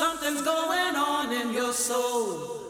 Something's going on in your soul.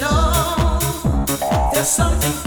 know there's something